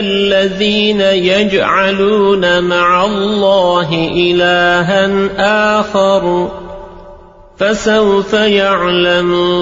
الذين يجعلون مع الله إلها آخر فسوف يعلمون.